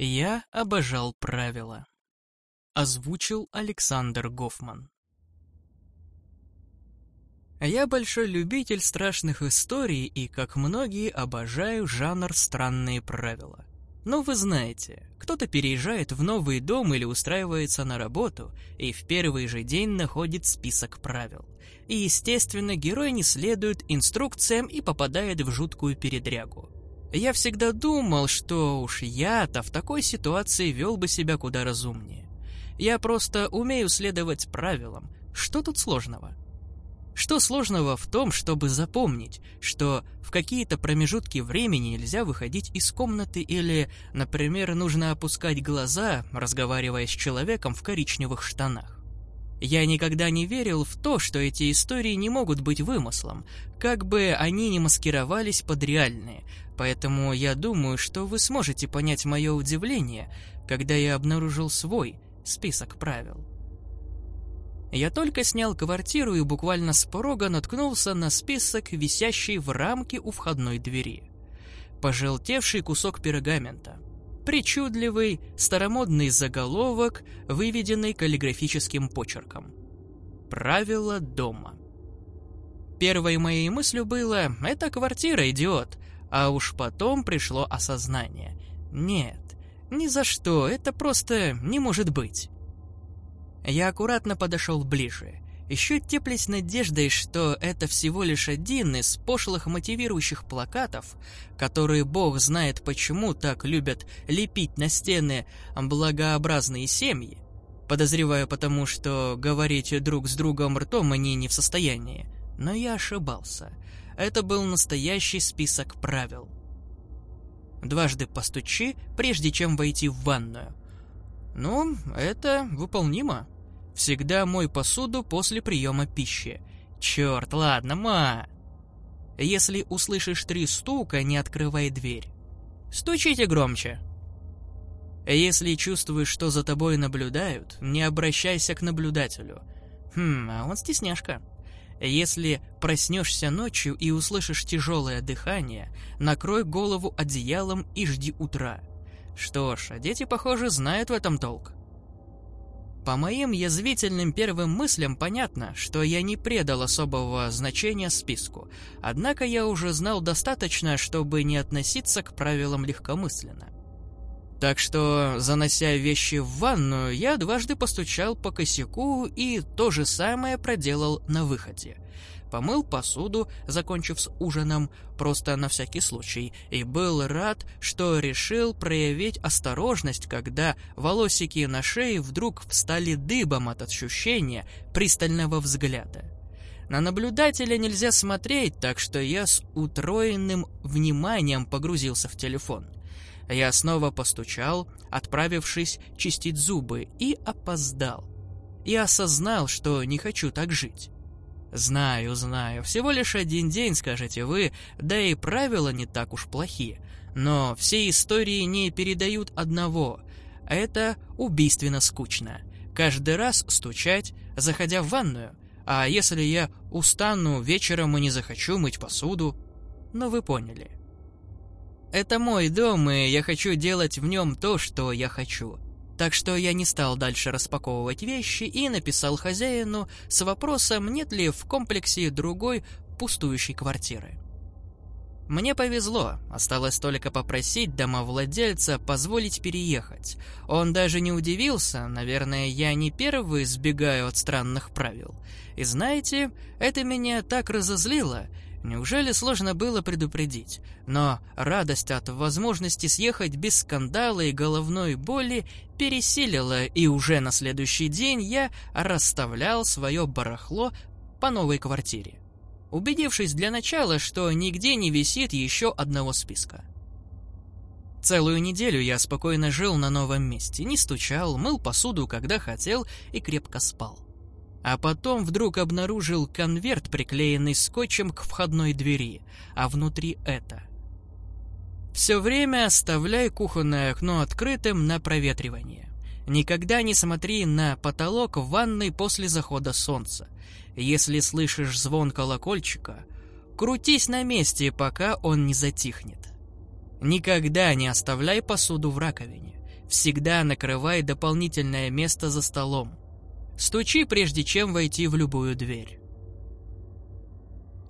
Я обожал правила. Озвучил Александр Гофман. Я большой любитель страшных историй и, как многие, обожаю жанр «Странные правила». Но вы знаете, кто-то переезжает в новый дом или устраивается на работу и в первый же день находит список правил. И, естественно, герой не следует инструкциям и попадает в жуткую передрягу. Я всегда думал, что уж я-то в такой ситуации вел бы себя куда разумнее. Я просто умею следовать правилам. Что тут сложного? Что сложного в том, чтобы запомнить, что в какие-то промежутки времени нельзя выходить из комнаты или, например, нужно опускать глаза, разговаривая с человеком в коричневых штанах? Я никогда не верил в то, что эти истории не могут быть вымыслом, как бы они ни маскировались под реальные, поэтому я думаю, что вы сможете понять мое удивление, когда я обнаружил свой список правил. Я только снял квартиру и буквально с порога наткнулся на список, висящий в рамке у входной двери. Пожелтевший кусок пергамента. Причудливый, старомодный заголовок, выведенный каллиграфическим почерком. Правила дома. Первой моей мыслью было «это квартира, идиот», а уж потом пришло осознание. Нет, ни за что, это просто не может быть. Я аккуратно подошел ближе, еще теплясь надеждой, что это всего лишь один из пошлых мотивирующих плакатов, которые бог знает почему так любят лепить на стены благообразные семьи. Подозреваю потому, что говорить друг с другом ртом они не в состоянии. Но я ошибался. Это был настоящий список правил. Дважды постучи, прежде чем войти в ванную. Ну, это выполнимо. Всегда мой посуду после приема пищи. Черт, ладно, ма. Если услышишь три стука, не открывай дверь. Стучите громче. Если чувствуешь, что за тобой наблюдают, не обращайся к наблюдателю. Хм, а он стесняшка. Если проснешься ночью и услышишь тяжелое дыхание, накрой голову одеялом и жди утра. Что ж, а дети, похоже, знают в этом толк. По моим язвительным первым мыслям понятно, что я не предал особого значения списку, однако я уже знал достаточно, чтобы не относиться к правилам легкомысленно. Так что, занося вещи в ванную, я дважды постучал по косяку и то же самое проделал на выходе – помыл посуду, закончив с ужином, просто на всякий случай, и был рад, что решил проявить осторожность, когда волосики на шее вдруг встали дыбом от ощущения пристального взгляда. На наблюдателя нельзя смотреть, так что я с утроенным вниманием погрузился в телефон. Я снова постучал, отправившись чистить зубы, и опоздал. И осознал, что не хочу так жить. Знаю, знаю, всего лишь один день, скажете вы, да и правила не так уж плохие. Но все истории не передают одного. Это убийственно скучно. Каждый раз стучать, заходя в ванную. А если я устану вечером и не захочу мыть посуду? Ну вы поняли. Это мой дом, и я хочу делать в нем то, что я хочу. Так что я не стал дальше распаковывать вещи и написал хозяину с вопросом, нет ли в комплексе другой пустующей квартиры. Мне повезло, осталось только попросить домовладельца позволить переехать. Он даже не удивился, наверное, я не первый сбегаю от странных правил. И знаете, это меня так разозлило, Неужели сложно было предупредить? Но радость от возможности съехать без скандала и головной боли пересилила, и уже на следующий день я расставлял свое барахло по новой квартире. Убедившись для начала, что нигде не висит еще одного списка. Целую неделю я спокойно жил на новом месте, не стучал, мыл посуду, когда хотел, и крепко спал. А потом вдруг обнаружил конверт, приклеенный скотчем к входной двери, а внутри это. Все время оставляй кухонное окно открытым на проветривание. Никогда не смотри на потолок в ванной после захода солнца. Если слышишь звон колокольчика, крутись на месте, пока он не затихнет. Никогда не оставляй посуду в раковине. Всегда накрывай дополнительное место за столом. Стучи, прежде чем войти в любую дверь.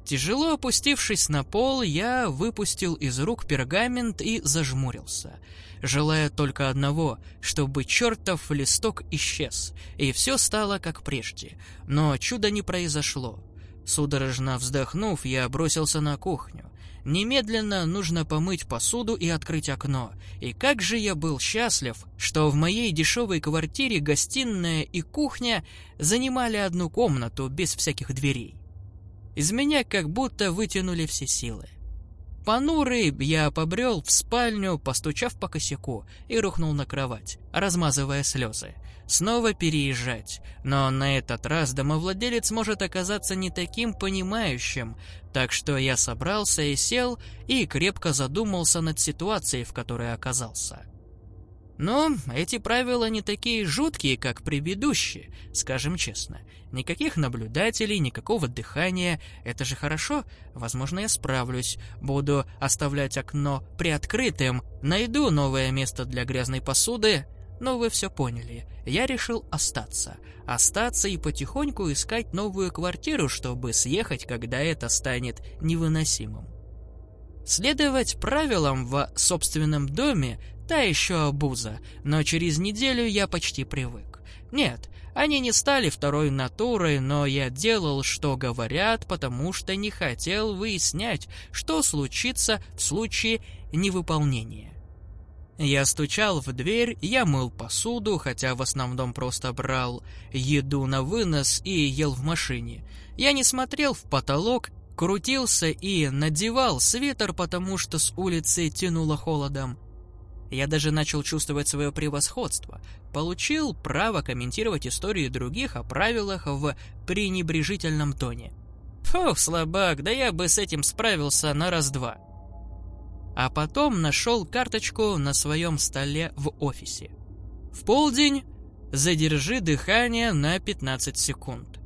Тяжело опустившись на пол, я выпустил из рук пергамент и зажмурился, желая только одного, чтобы чертов листок исчез, и все стало как прежде. Но чуда не произошло. Судорожно вздохнув, я бросился на кухню. Немедленно нужно помыть посуду и открыть окно. И как же я был счастлив, что в моей дешевой квартире гостиная и кухня занимали одну комнату без всяких дверей. Из меня как будто вытянули все силы. Понурый я побрел в спальню, постучав по косяку, и рухнул на кровать, размазывая слезы. Снова переезжать, но на этот раз домовладелец может оказаться не таким понимающим, так что я собрался и сел, и крепко задумался над ситуацией, в которой оказался. Но эти правила не такие жуткие, как предыдущие, скажем честно. Никаких наблюдателей, никакого дыхания. Это же хорошо. Возможно, я справлюсь. Буду оставлять окно приоткрытым. Найду новое место для грязной посуды. Но вы все поняли. Я решил остаться. Остаться и потихоньку искать новую квартиру, чтобы съехать, когда это станет невыносимым. Следовать правилам в собственном доме Та еще обуза, но через неделю я почти привык. Нет, они не стали второй натурой, но я делал, что говорят, потому что не хотел выяснять, что случится в случае невыполнения. Я стучал в дверь, я мыл посуду, хотя в основном просто брал еду на вынос и ел в машине. Я не смотрел в потолок, крутился и надевал свитер, потому что с улицы тянуло холодом. Я даже начал чувствовать свое превосходство. Получил право комментировать истории других о правилах в пренебрежительном тоне. Фух, слабак, да я бы с этим справился на раз-два. А потом нашел карточку на своем столе в офисе. В полдень задержи дыхание на 15 секунд.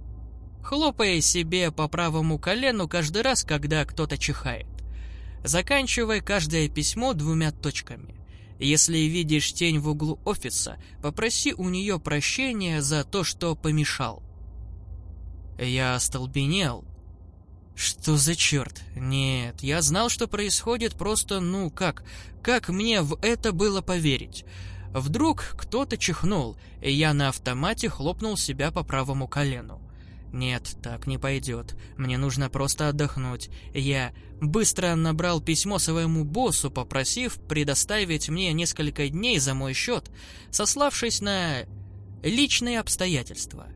Хлопая себе по правому колену каждый раз, когда кто-то чихает. Заканчивай каждое письмо двумя точками. Если видишь тень в углу офиса, попроси у нее прощения за то, что помешал. Я остолбенел. Что за черт? Нет, я знал, что происходит, просто, ну как, как мне в это было поверить? Вдруг кто-то чихнул, и я на автомате хлопнул себя по правому колену. Нет, так не пойдет. Мне нужно просто отдохнуть. Я быстро набрал письмо своему боссу, попросив предоставить мне несколько дней за мой счет, сославшись на личные обстоятельства.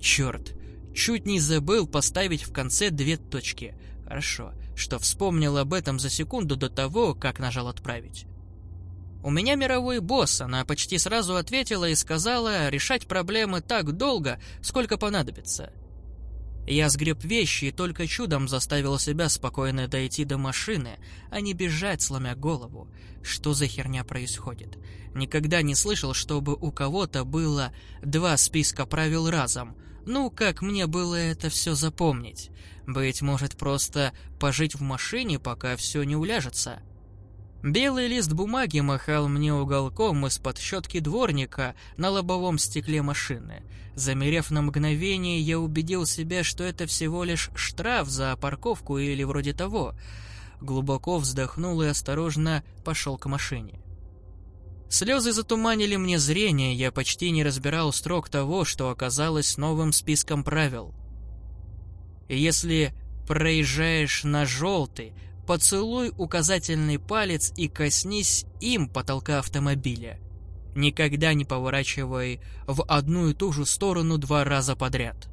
Черт, чуть не забыл поставить в конце две точки. Хорошо, что вспомнил об этом за секунду до того, как нажал «Отправить». У меня мировой босс, она почти сразу ответила и сказала решать проблемы так долго, сколько понадобится. Я сгреб вещи и только чудом заставил себя спокойно дойти до машины, а не бежать, сломя голову. Что за херня происходит? Никогда не слышал, чтобы у кого-то было два списка правил разом. Ну, как мне было это все запомнить? Быть может, просто пожить в машине, пока все не уляжется?» Белый лист бумаги махал мне уголком из-под щетки дворника на лобовом стекле машины. Замерев на мгновение, я убедил себя, что это всего лишь штраф за парковку или вроде того. Глубоко вздохнул и осторожно пошел к машине. Слезы затуманили мне зрение, я почти не разбирал строк того, что оказалось новым списком правил. Если проезжаешь на желтый, Поцелуй указательный палец и коснись им потолка автомобиля. Никогда не поворачивай в одну и ту же сторону два раза подряд.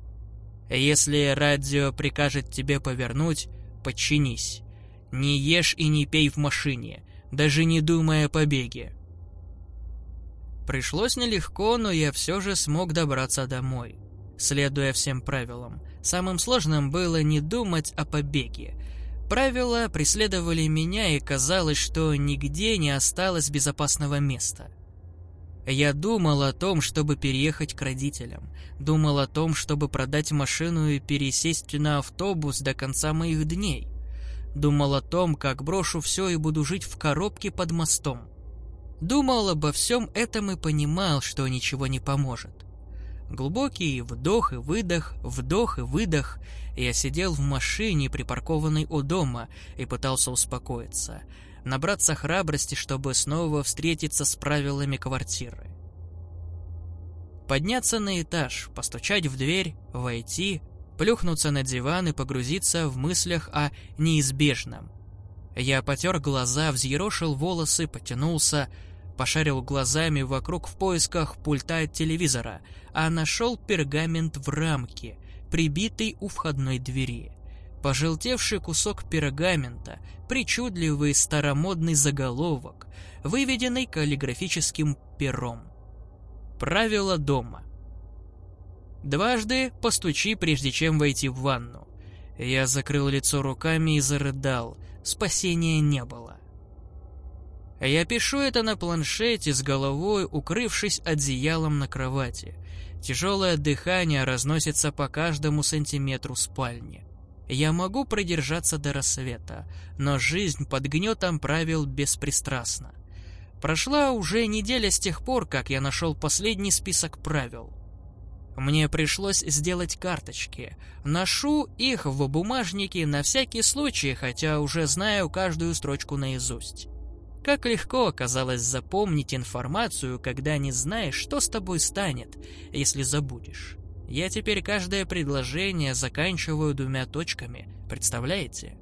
Если радио прикажет тебе повернуть, подчинись. Не ешь и не пей в машине, даже не думая о побеге. Пришлось нелегко, но я все же смог добраться домой, следуя всем правилам. Самым сложным было не думать о побеге, Правила преследовали меня, и казалось, что нигде не осталось безопасного места. Я думал о том, чтобы переехать к родителям. Думал о том, чтобы продать машину и пересесть на автобус до конца моих дней. Думал о том, как брошу все и буду жить в коробке под мостом. Думал обо всем этом и понимал, что ничего не поможет. Глубокий вдох и выдох, вдох и выдох. Я сидел в машине, припаркованной у дома, и пытался успокоиться. Набраться храбрости, чтобы снова встретиться с правилами квартиры. Подняться на этаж, постучать в дверь, войти, плюхнуться на диван и погрузиться в мыслях о неизбежном. Я потер глаза, взъерошил волосы, потянулся, пошарил глазами вокруг в поисках пульта телевизора, а нашел пергамент в рамке, прибитый у входной двери. Пожелтевший кусок пергамента, причудливый старомодный заголовок, выведенный каллиграфическим пером. Правило дома. Дважды постучи, прежде чем войти в ванну. Я закрыл лицо руками и зарыдал. Спасения не было. Я пишу это на планшете с головой, укрывшись одеялом на кровати. Тяжелое дыхание разносится по каждому сантиметру спальни. Я могу продержаться до рассвета, но жизнь под гнетом правил беспристрастна. Прошла уже неделя с тех пор, как я нашел последний список правил. Мне пришлось сделать карточки. Ношу их в бумажнике на всякий случай, хотя уже знаю каждую строчку наизусть. Как легко оказалось запомнить информацию, когда не знаешь, что с тобой станет, если забудешь. Я теперь каждое предложение заканчиваю двумя точками, представляете?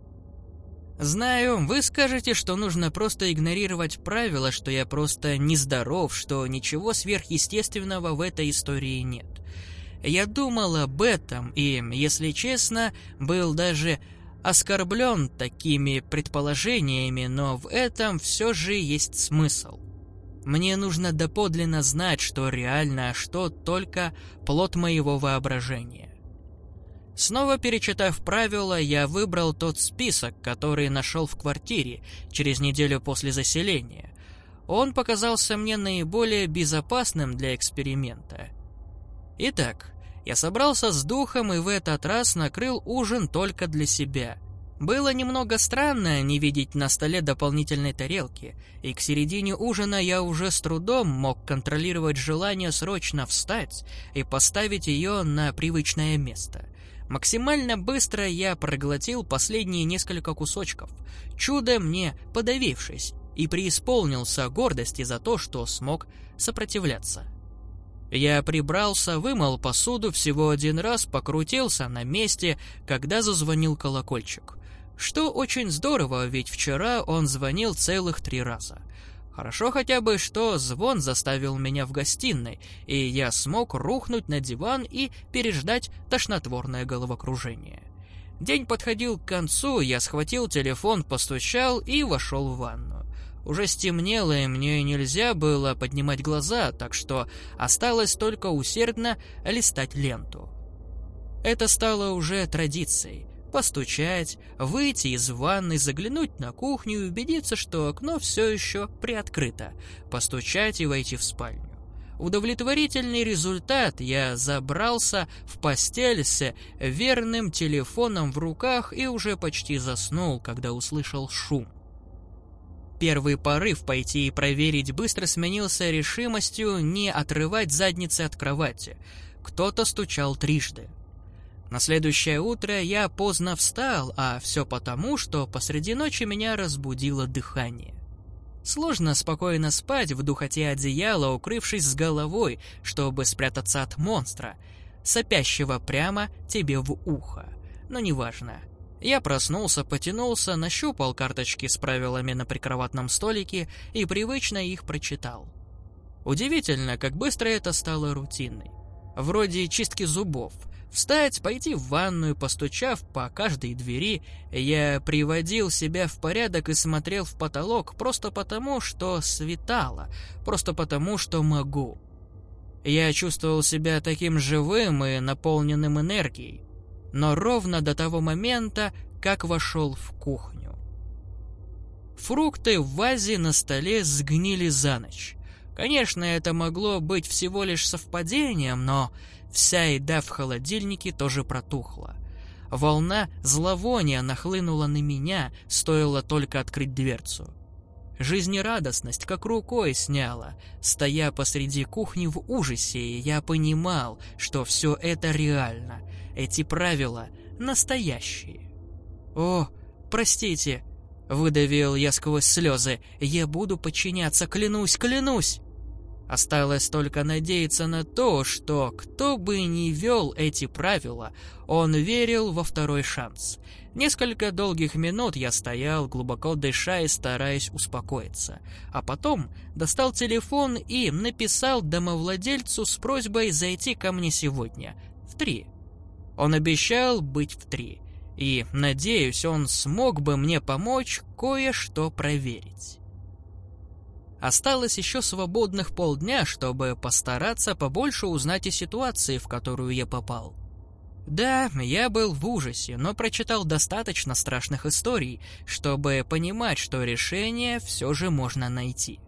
Знаю, вы скажете, что нужно просто игнорировать правила, что я просто нездоров, что ничего сверхъестественного в этой истории нет. Я думал об этом и, если честно, был даже оскорблен такими предположениями, но в этом все же есть смысл. Мне нужно доподлинно знать, что реально, а что только плод моего воображения. Снова перечитав правила, я выбрал тот список, который нашел в квартире через неделю после заселения. Он показался мне наиболее безопасным для эксперимента. Итак, я собрался с духом и в этот раз накрыл ужин только для себя. Было немного странно не видеть на столе дополнительной тарелки, и к середине ужина я уже с трудом мог контролировать желание срочно встать и поставить ее на привычное место. Максимально быстро я проглотил последние несколько кусочков, чудом мне подавившись, и преисполнился гордости за то, что смог сопротивляться. Я прибрался, вымыл посуду всего один раз, покрутился на месте, когда зазвонил колокольчик. Что очень здорово, ведь вчера он звонил целых три раза. Хорошо хотя бы, что звон заставил меня в гостиной, и я смог рухнуть на диван и переждать тошнотворное головокружение. День подходил к концу, я схватил телефон, постучал и вошел в ванну. Уже стемнело, и мне нельзя было поднимать глаза, так что осталось только усердно листать ленту. Это стало уже традицией. Постучать, выйти из ванны, заглянуть на кухню и убедиться, что окно все еще приоткрыто. Постучать и войти в спальню. Удовлетворительный результат я забрался в постель с верным телефоном в руках и уже почти заснул, когда услышал шум. Первый порыв пойти и проверить быстро сменился решимостью не отрывать задницы от кровати. Кто-то стучал трижды. На следующее утро я поздно встал, а все потому, что посреди ночи меня разбудило дыхание. Сложно спокойно спать в духоте одеяла, укрывшись с головой, чтобы спрятаться от монстра, сопящего прямо тебе в ухо. Но неважно. Я проснулся, потянулся, нащупал карточки с правилами на прикроватном столике и привычно их прочитал. Удивительно, как быстро это стало рутиной. Вроде чистки зубов. Встать, пойти в ванную, постучав по каждой двери, я приводил себя в порядок и смотрел в потолок просто потому, что светало, просто потому, что могу. Я чувствовал себя таким живым и наполненным энергией но ровно до того момента, как вошел в кухню. Фрукты в вазе на столе сгнили за ночь. Конечно, это могло быть всего лишь совпадением, но вся еда в холодильнике тоже протухла. Волна зловония нахлынула на меня, стоило только открыть дверцу. Жизнерадостность как рукой сняла. Стоя посреди кухни в ужасе, я понимал, что все это реально. Эти правила настоящие. «О, простите!» — выдавил я сквозь слезы. «Я буду подчиняться, клянусь, клянусь!» Осталось только надеяться на то, что кто бы ни вел эти правила, он верил во второй шанс. Несколько долгих минут я стоял, глубоко дыша и стараясь успокоиться. А потом достал телефон и написал домовладельцу с просьбой зайти ко мне сегодня, в три. Он обещал быть в три. И, надеюсь, он смог бы мне помочь кое-что проверить. Осталось еще свободных полдня, чтобы постараться побольше узнать о ситуации, в которую я попал. Да, я был в ужасе, но прочитал достаточно страшных историй, чтобы понимать, что решение все же можно найти.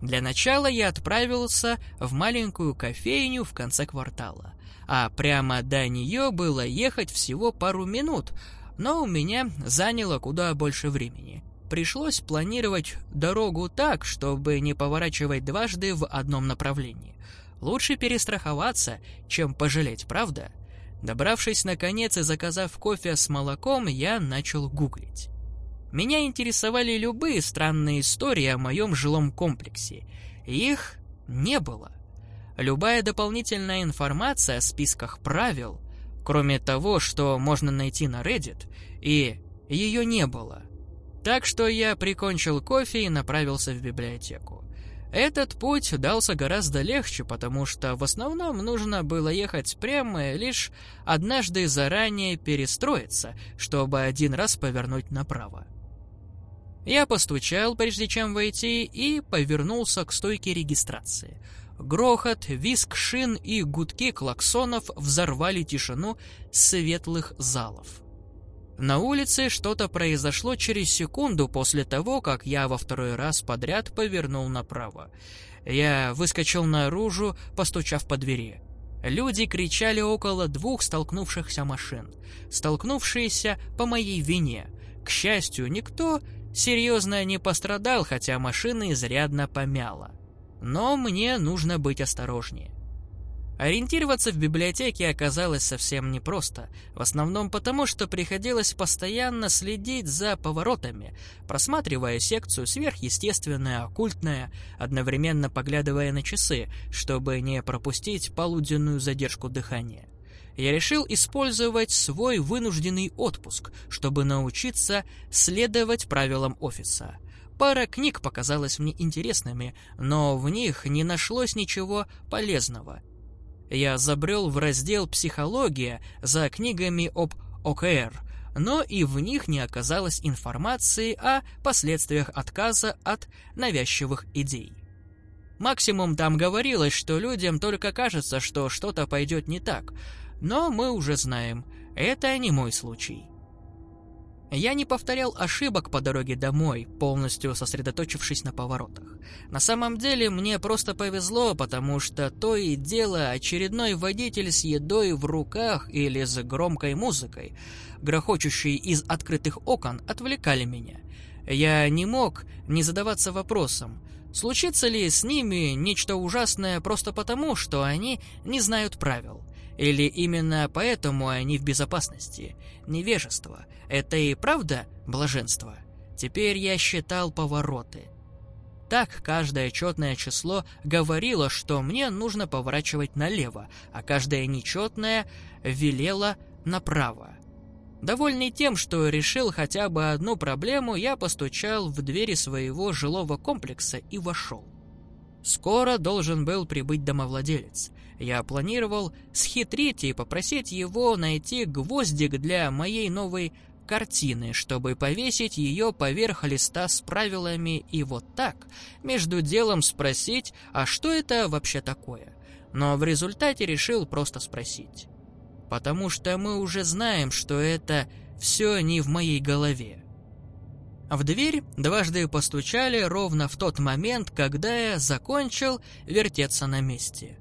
Для начала я отправился в маленькую кофейню в конце квартала, а прямо до нее было ехать всего пару минут, но у меня заняло куда больше времени – пришлось планировать дорогу так, чтобы не поворачивать дважды в одном направлении. Лучше перестраховаться, чем пожалеть, правда? Добравшись наконец и заказав кофе с молоком, я начал гуглить. Меня интересовали любые странные истории о моем жилом комплексе. Их не было. Любая дополнительная информация о списках правил, кроме того, что можно найти на Reddit, и ее не было. Так что я прикончил кофе и направился в библиотеку. Этот путь дался гораздо легче, потому что в основном нужно было ехать прямо и лишь однажды заранее перестроиться, чтобы один раз повернуть направо. Я постучал, прежде чем войти, и повернулся к стойке регистрации. Грохот, виск шин и гудки клаксонов взорвали тишину светлых залов. На улице что-то произошло через секунду после того, как я во второй раз подряд повернул направо. Я выскочил наружу, постучав по двери. Люди кричали около двух столкнувшихся машин, столкнувшиеся по моей вине. К счастью, никто серьезно не пострадал, хотя машина изрядно помяла. Но мне нужно быть осторожнее. Ориентироваться в библиотеке оказалось совсем непросто, в основном потому, что приходилось постоянно следить за поворотами, просматривая секцию сверхъестественное, оккультное, одновременно поглядывая на часы, чтобы не пропустить полуденную задержку дыхания. Я решил использовать свой вынужденный отпуск, чтобы научиться следовать правилам офиса. Пара книг показалась мне интересными, но в них не нашлось ничего полезного – я забрел в раздел «Психология» за книгами об ОКР, но и в них не оказалось информации о последствиях отказа от навязчивых идей. Максимум там говорилось, что людям только кажется, что что-то пойдет не так, но мы уже знаем, это не мой случай. Я не повторял ошибок по дороге домой, полностью сосредоточившись на поворотах. На самом деле мне просто повезло, потому что то и дело очередной водитель с едой в руках или с громкой музыкой, грохочущей из открытых окон, отвлекали меня. Я не мог не задаваться вопросом, случится ли с ними нечто ужасное просто потому, что они не знают правил. Или именно поэтому они в безопасности? Невежество. Это и правда блаженство? Теперь я считал повороты. Так каждое четное число говорило, что мне нужно поворачивать налево, а каждое нечетное велело направо. Довольный тем, что решил хотя бы одну проблему, я постучал в двери своего жилого комплекса и вошел. Скоро должен был прибыть домовладелец. Я планировал схитрить и попросить его найти гвоздик для моей новой картины, чтобы повесить ее поверх листа с правилами и вот так, между делом спросить, а что это вообще такое. Но в результате решил просто спросить. Потому что мы уже знаем, что это все не в моей голове. В дверь дважды постучали ровно в тот момент, когда я закончил вертеться на месте.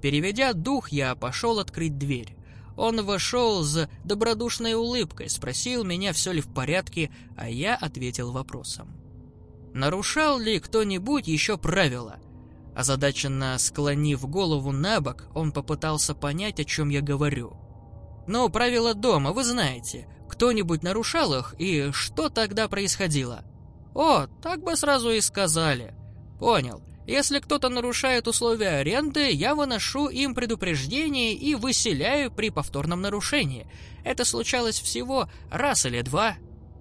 Переведя дух, я пошел открыть дверь. Он вошел с добродушной улыбкой, спросил меня, все ли в порядке, а я ответил вопросом. Нарушал ли кто-нибудь еще правила? Озадаченно склонив голову на бок, он попытался понять, о чем я говорю. «Ну, правила дома, вы знаете. Кто-нибудь нарушал их, и что тогда происходило?» «О, так бы сразу и сказали». «Понял. Если кто-то нарушает условия аренды, я выношу им предупреждение и выселяю при повторном нарушении. Это случалось всего раз или два.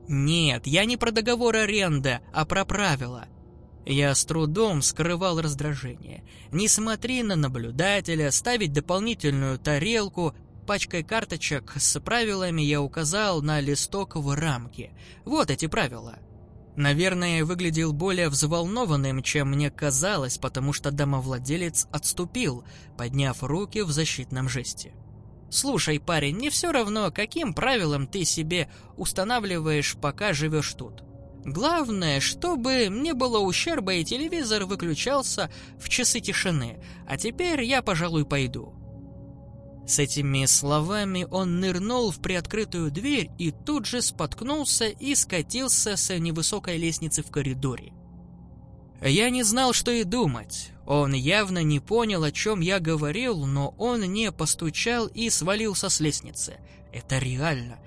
Нет, я не про договор аренды, а про правила. Я с трудом скрывал раздражение. Не смотри на наблюдателя, ставить дополнительную тарелку, пачкой карточек с правилами я указал на листок в рамке. Вот эти правила. Наверное, выглядел более взволнованным, чем мне казалось, потому что домовладелец отступил, подняв руки в защитном жесте. «Слушай, парень, не все равно, каким правилам ты себе устанавливаешь, пока живешь тут. Главное, чтобы не было ущерба и телевизор выключался в часы тишины. А теперь я, пожалуй, пойду. С этими словами он нырнул в приоткрытую дверь и тут же споткнулся и скатился с невысокой лестницы в коридоре. Я не знал, что и думать. Он явно не понял, о чем я говорил, но он не постучал и свалился с лестницы. Это реально.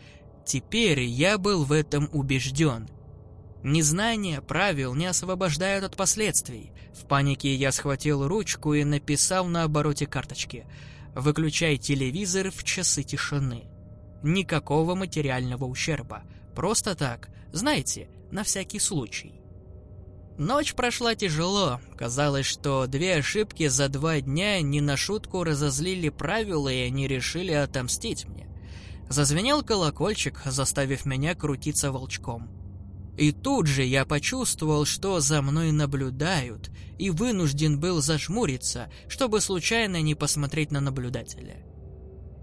Теперь я был в этом убежден. Незнание правил не освобождает от последствий. В панике я схватил ручку и написал на обороте карточки – Выключай телевизор в часы тишины. Никакого материального ущерба. Просто так, знаете, на всякий случай. Ночь прошла тяжело. Казалось, что две ошибки за два дня не на шутку разозлили правила, и они решили отомстить мне. Зазвенел колокольчик, заставив меня крутиться волчком. И тут же я почувствовал, что за мной наблюдают, и вынужден был зажмуриться, чтобы случайно не посмотреть на наблюдателя.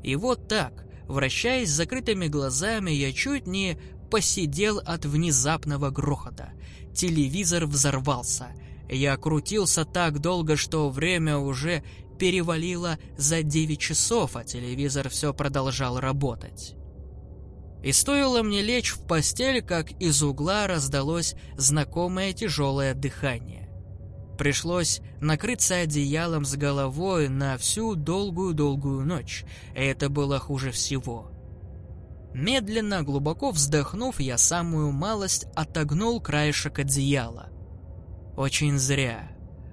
И вот так, вращаясь с закрытыми глазами, я чуть не посидел от внезапного грохота. Телевизор взорвался. Я крутился так долго, что время уже перевалило за 9 часов, а телевизор все продолжал работать. И стоило мне лечь в постель, как из угла раздалось знакомое тяжелое дыхание. Пришлось накрыться одеялом с головой на всю долгую-долгую ночь, и это было хуже всего. Медленно, глубоко вздохнув, я самую малость отогнул краешек одеяла. Очень зря.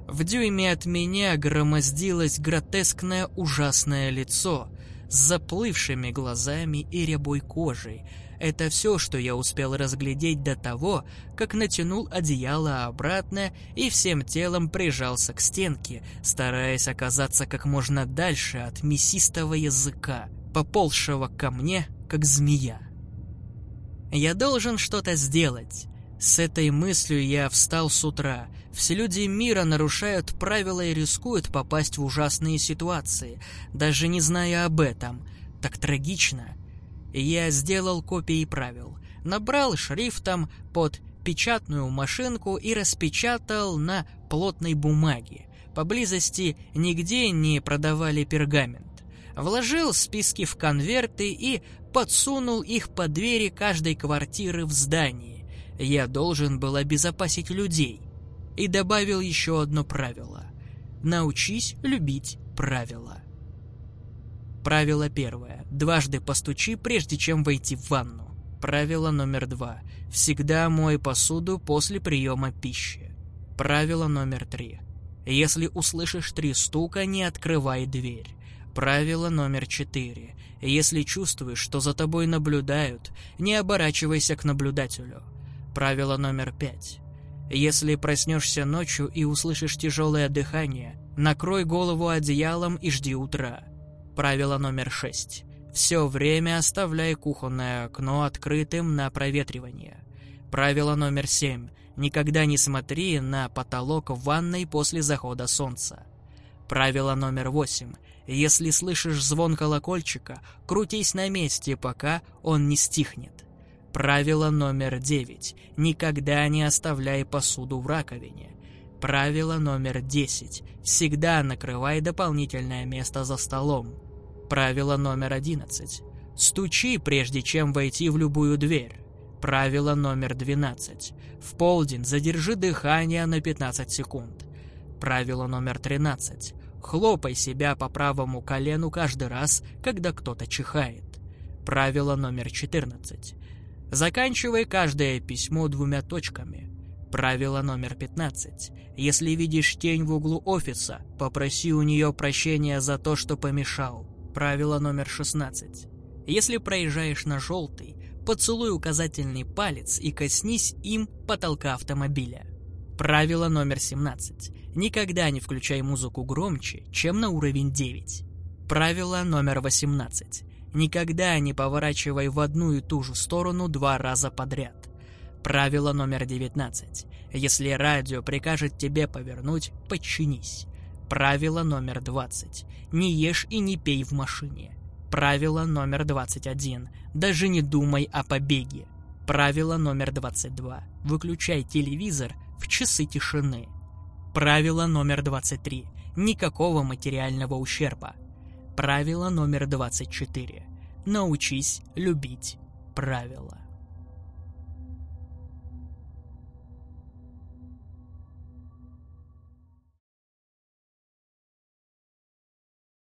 В дюйме от меня громоздилось гротескное ужасное лицо, с заплывшими глазами и рябой кожей. Это все, что я успел разглядеть до того, как натянул одеяло обратно и всем телом прижался к стенке, стараясь оказаться как можно дальше от мясистого языка, поползшего ко мне, как змея. Я должен что-то сделать. С этой мыслью я встал с утра. Все люди мира нарушают правила и рискуют попасть в ужасные ситуации, даже не зная об этом. Так трагично. Я сделал копии правил, набрал шрифтом под печатную машинку и распечатал на плотной бумаге. Поблизости нигде не продавали пергамент. Вложил списки в конверты и подсунул их под двери каждой квартиры в здании. Я должен был обезопасить людей. И добавил еще одно правило. Научись любить правила. Правило первое. Дважды постучи, прежде чем войти в ванну. Правило номер два. Всегда мой посуду после приема пищи. Правило номер три. Если услышишь три стука, не открывай дверь. Правило номер четыре. Если чувствуешь, что за тобой наблюдают, не оборачивайся к наблюдателю. Правило номер пять. Если проснешься ночью и услышишь тяжелое дыхание, накрой голову одеялом и жди утра. Правило номер шесть. Все время оставляй кухонное окно открытым на проветривание. Правило номер семь. Никогда не смотри на потолок в ванной после захода солнца. Правило номер восемь. Если слышишь звон колокольчика, крутись на месте, пока он не стихнет. Правило номер девять. Никогда не оставляй посуду в раковине. Правило номер десять. Всегда накрывай дополнительное место за столом. Правило номер одиннадцать. Стучи, прежде чем войти в любую дверь. Правило номер 12. В полдень задержи дыхание на 15 секунд. Правило номер 13. Хлопай себя по правому колену каждый раз, когда кто-то чихает. Правило номер 14. Заканчивай каждое письмо двумя точками. Правило номер 15. Если видишь тень в углу офиса, попроси у нее прощения за то, что помешал. Правило номер 16. Если проезжаешь на желтый, поцелуй указательный палец и коснись им потолка автомобиля. Правило номер 17. Никогда не включай музыку громче, чем на уровень 9. Правило номер 18. Никогда не поворачивай в одну и ту же сторону два раза подряд. Правило номер 19. Если радио прикажет тебе повернуть, подчинись. Правило номер 20. Не ешь и не пей в машине. Правило номер 21. Даже не думай о побеге. Правило номер 22. Выключай телевизор в часы тишины. Правило номер 23. Никакого материального ущерба. Правило номер 24. Научись любить правила.